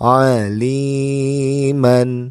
عَلِيمًا